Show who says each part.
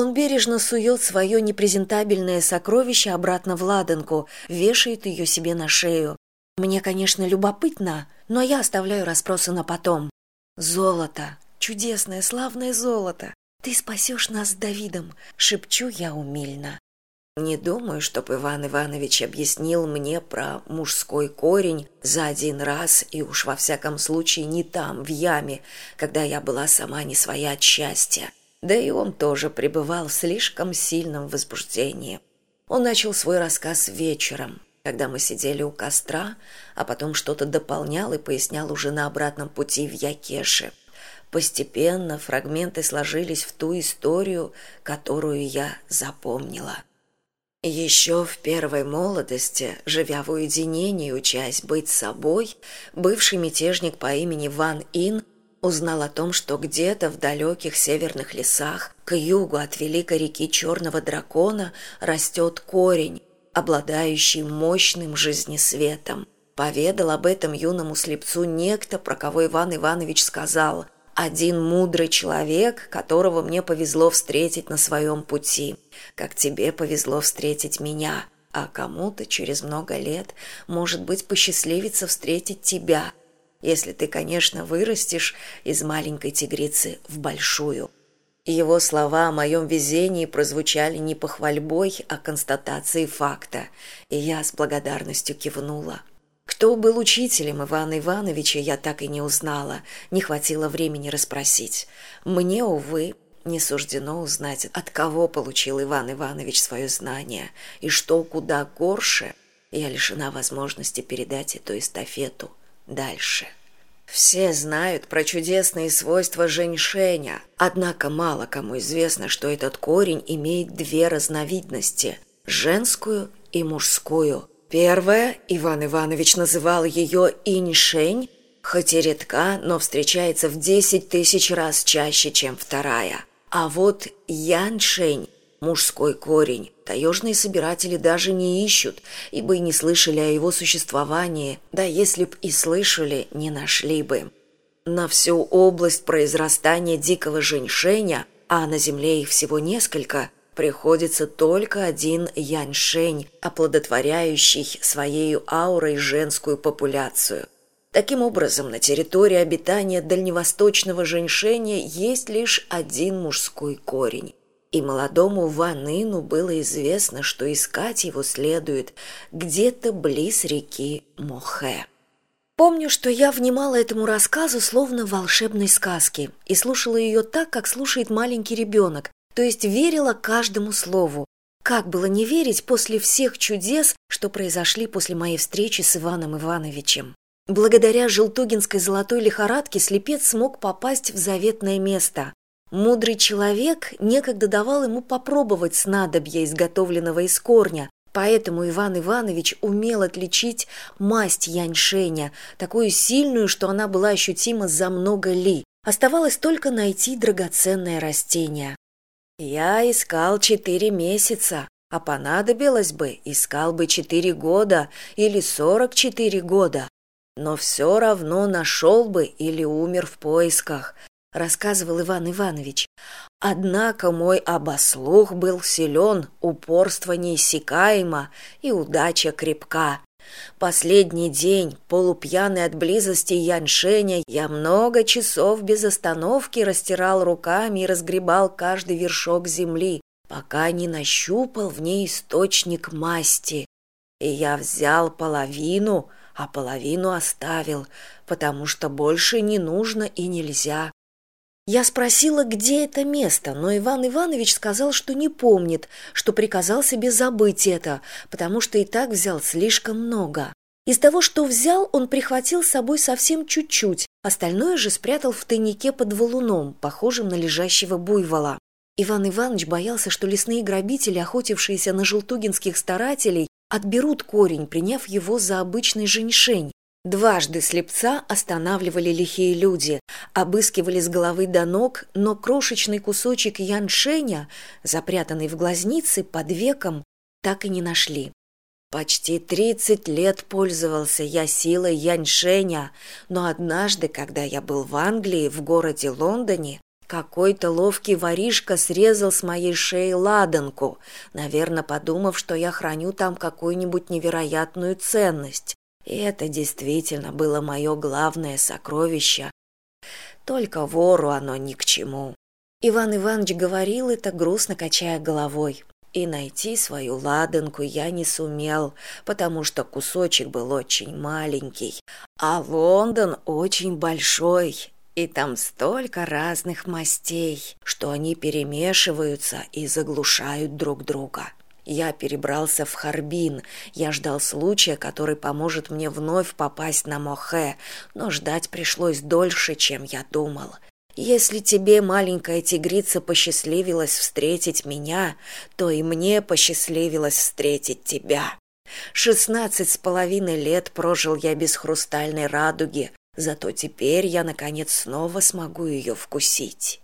Speaker 1: он бережно сует свое непрезентабельное сокровище обратно в ладанку вешает ее себе на шею. Мне конечно любопытно но я оставляю расспросы на потом. Золото! Чудесное славное золото! Ты спасешь нас с давидом шепчу я умильно. Не думаю чтоб иван иванович объяснил мне про мужской корень за один раз и уж во всяком случае не там в яме когда я была сама не своя от счастья да и он тоже пребывал в слишком сильном возбуждении. Он начал свой рассказ вечером когда мы сидели у костра а потом что то дополнял и пояснял уже на обратном пути в якеше. Постепенно фрагменты сложились в ту историю которую я запомнила. Еще в первой молодости, живя в уединении, учась быть собой, бывший мятежник по имени Ван Ин узнал о том, что где-то в далеких северных лесах к югу от великой реки Черного Дракона растет корень, обладающий мощным жизнесветом. Поведал об этом юному слепцу некто, про кого Иван Иванович сказал – один мудрый человек, которого мне повезло встретить на своем пути, как тебе повезло встретить меня, а кому-то через много лет, может быть, посчастливится встретить тебя, если ты, конечно, вырастешь из маленькой тигрицы в большую. Его слова о моем везении прозвучали не похвальбой, а констатацией факта, и я с благодарностью кивнула. Кто был учителем Ивана Ивановича, я так и не узнала, не хватило времени расспросить. Мне, увы, не суждено узнать, от кого получил Иван Иванович свое знание, и что куда горше, я лишена возможности передать эту эстафету дальше. Все знают про чудесные свойства женьшеня, однако мало кому известно, что этот корень имеет две разновидности – женскую и мужскую – Первая, Иван Иванович называл ее иньшень, хоть и редка, но встречается в десять тысяч раз чаще, чем вторая. А вот яншень, мужской корень, таежные собиратели даже не ищут, ибо и не слышали о его существовании, да если б и слышали, не нашли бы. На всю область произрастания дикого женьшеня, а на земле их всего несколько – приходится только один яньшень, оплодотворяющий своей аурой женскую популяцию. Таким образом, на территории обитания дальневосточного женьшеня есть лишь один мужской корень. И молодому Ванину было известно, что искать его следует где-то близ реки Мохе. Помню, что я внимала этому рассказу словно волшебной сказки и слушала ее так, как слушает маленький ребенок, то есть верила каждому слову. Как было не верить после всех чудес, что произошли после моей встречи с Иваном Ивановичем? Благодаря желтугинской золотой лихорадке слепец смог попасть в заветное место. Мудрый человек некогда давал ему попробовать снадобья, изготовленного из корня, Поэтому Иван Иванович умел отличить масть яньшеня, такую сильную, что она была ощутима за много ли. Оставалось только найти драгоценное растение. Я искал четыре месяца, а понадобилось бы, искал бы четыре года или сорок четыре года. Но все равно нашел бы или умер в поисках, рассказывал Иван Иванович. Однако мой обослух был силен, упорство неиссякаемо и удача крепка. Последний день, полупьяный от близости Яньшеня, я много часов без остановки растирал руками и разгребал каждый вершок земли, пока не нащупал в ней источник масти. И я взял половину, а половину оставил, потому что больше не нужно и нельзя. Я спросила, где это место, но Иван Иванович сказал, что не помнит, что приказал себе забыть это, потому что и так взял слишком много. Из того, что взял, он прихватил с собой совсем чуть-чуть, остальное же спрятал в тайнике под валуном, похожим на лежащего буйвола. Иван Иванович боялся, что лесные грабители, охотившиеся на желтугинских старателей, отберут корень, приняв его за обычный женьшень, Дважды слепца останавливали лихие люди, обыскивали с головы до ног, но крошечный кусочек яншеня, запрятанный в глазнице под веком, так и не нашли. Почти тридцать лет пользовался я силой яньшеня, но однажды, когда я был в Англии, в городе Лондоне, какой-то ловкий воришка срезал с моей шеи ладанку наверное подумав что я храню там какую нибудь невероятную ценность и это действительно было мое главное сокровище. Только вору оно ни к чему. Иван иванович говорил это грустно качая головой. И найти свою ладанку я не сумел потому что кусочек был очень маленький а лондон очень большой и там столько разных мастей что они перемешиваются и заглушают друг друга я перебрался в харбин. Я ждал случая который поможет мне вновь попасть на мохе но ждать пришлось дольше чем я думал. Если тебе маленькая тигрица посчастливилась встретить меня то и мне посчастливилось встретить тебя. Шестнадцать с половиной лет прожил я без хрустальной радуги зато теперь я наконец снова смогу ее вкусить